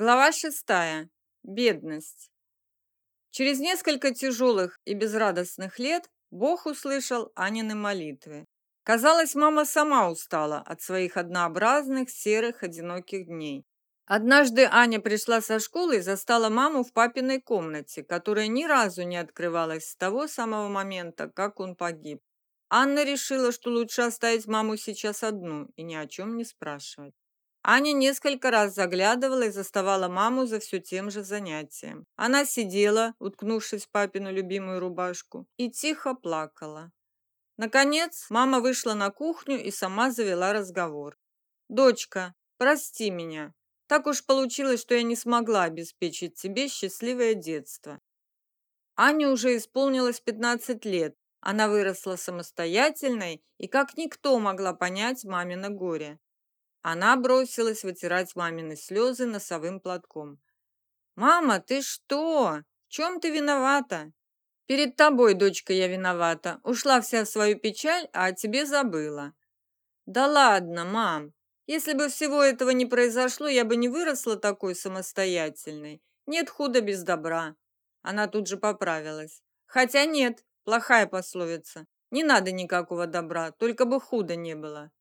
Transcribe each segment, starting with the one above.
Глава шестая. Бедность. Через несколько тяжелых и безрадостных лет Бог услышал Анины молитвы. Казалось, мама сама устала от своих однообразных, серых, одиноких дней. Однажды Аня пришла со школы и застала маму в папиной комнате, которая ни разу не открывалась с того самого момента, как он погиб. Анна решила, что лучше оставить маму сейчас одну и ни о чем не спрашивать. Аня несколько раз заглядывала и заставала маму за все тем же занятием. Она сидела, уткнувшись в папину любимую рубашку, и тихо плакала. Наконец, мама вышла на кухню и сама завела разговор. «Дочка, прости меня. Так уж получилось, что я не смогла обеспечить тебе счастливое детство. Ане уже исполнилось 15 лет. Она выросла самостоятельной и как никто могла понять мамино горе. Она бросилась вытирать мамины слезы носовым платком. «Мама, ты что? В чем ты виновата?» «Перед тобой, дочка, я виновата. Ушла вся в свою печаль, а о тебе забыла». «Да ладно, мам. Если бы всего этого не произошло, я бы не выросла такой самостоятельной. Нет худа без добра». Она тут же поправилась. «Хотя нет, плохая пословица. Не надо никакого добра, только бы худо не было».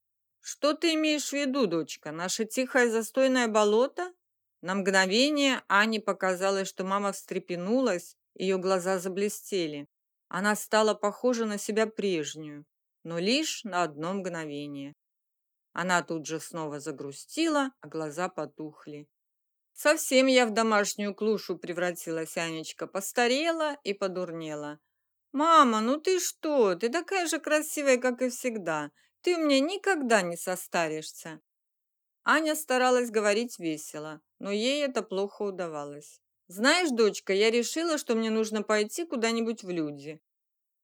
Что ты имеешь в виду, дочка? Наше тихое застойное болото? На мгновение Ане показалось, что мама встрепенулась, ее глаза заблестели. Она стала похожа на себя прежнюю, но лишь на одно мгновение. Она тут же снова загрустила, а глаза потухли. Совсем я в домашнюю клушу превратилась, Анечка, постарела и подурнела. Мама, ну ты что? Ты такая же красивая, как и всегда. Ты меня никогда не состаришься. Аня старалась говорить весело, но ей это плохо удавалось. Знаешь, дочка, я решила, что мне нужно пойти куда-нибудь в люди.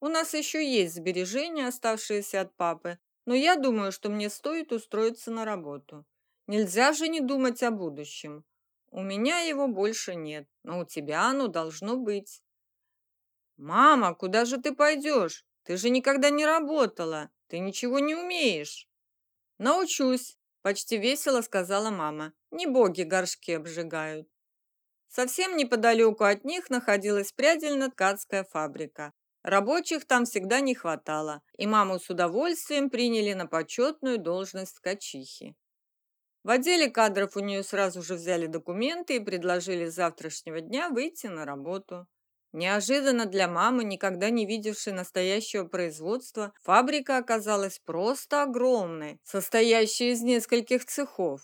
У нас еще есть сбережения, оставшиеся от папы, но я думаю, что мне стоит устроиться на работу. Нельзя же не думать о будущем. У меня его больше нет, но у тебя оно должно быть. Мама, куда же ты пойдешь? Ты же никогда не работала. Ты ничего не умеешь. Научусь, почти весело сказала мама. Не боги горшки обжигают. Совсем неподалеку от них находилась прядельно-ткацкая фабрика. Рабочих там всегда не хватало, и маму с удовольствием приняли на почетную должность ткачихи. В отделе кадров у нее сразу же взяли документы и предложили с завтрашнего дня выйти на работу. Неожиданно для мамы, никогда не видевшей настоящего производства, фабрика оказалась просто огромной, состоящей из нескольких цехов.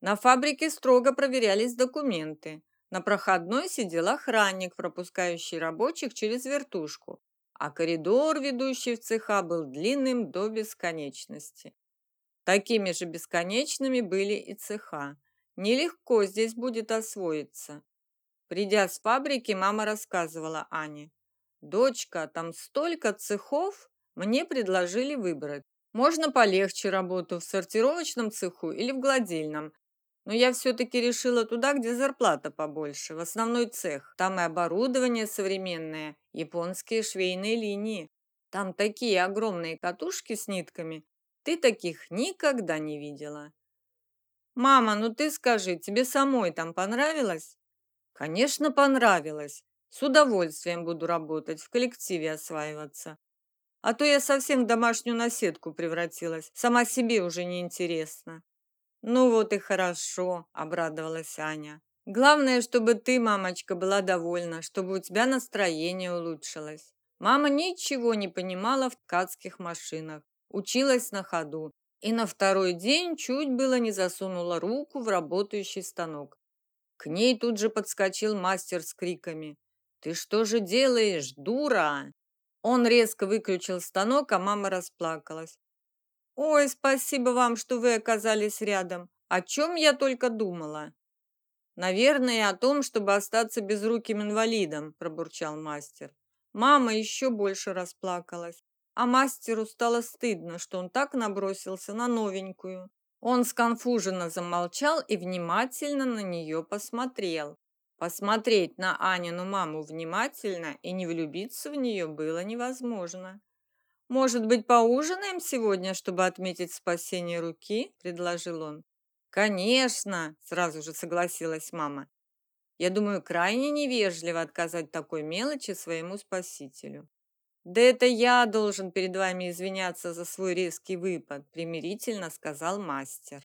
На фабрике строго проверялись документы. На проходной сидел охранник, пропускающий рабочих через вертушку, а коридор, ведущий в цеха, был длинным до бесконечности. Такими же бесконечными были и цеха. Нелегко здесь будет освоиться. Придя с фабрики, мама рассказывала Ане. «Дочка, там столько цехов, мне предложили выбрать. Можно полегче работу в сортировочном цеху или в гладильном, но я все-таки решила туда, где зарплата побольше, в основной цех. Там и оборудование современное, японские швейные линии. Там такие огромные катушки с нитками. Ты таких никогда не видела. Мама, ну ты скажи, тебе самой там понравилось? Конечно, понравилось. С удовольствием буду работать, в коллективе осваиваться. А то я совсем в домашнюю наседку превратилась. Сама себе уже не интересно. Ну вот и хорошо, обрадовалась Аня. Главное, чтобы ты, мамочка, была довольна, чтобы у тебя настроение улучшилось. Мама ничего не понимала в ткацких машинах, училась на ходу и на второй день чуть было не засунула руку в работающий станок. К ней тут же подскочил мастер с криками. «Ты что же делаешь, дура?» Он резко выключил станок, а мама расплакалась. «Ой, спасибо вам, что вы оказались рядом. О чем я только думала?» «Наверное, о том, чтобы остаться безруким инвалидом», – пробурчал мастер. Мама еще больше расплакалась, а мастеру стало стыдно, что он так набросился на новенькую. Он сконфуженно замолчал и внимательно на нее посмотрел. Посмотреть на Анину маму внимательно и не влюбиться в нее было невозможно. «Может быть, поужинаем сегодня, чтобы отметить спасение руки?» – предложил он. Конечно, сразу же согласилась мама. Я думаю, крайне невежливо отказать такой мелочи своему спасителю. Да это я должен перед вами извиняться за свой резкий выпад, примирительно сказал мастер.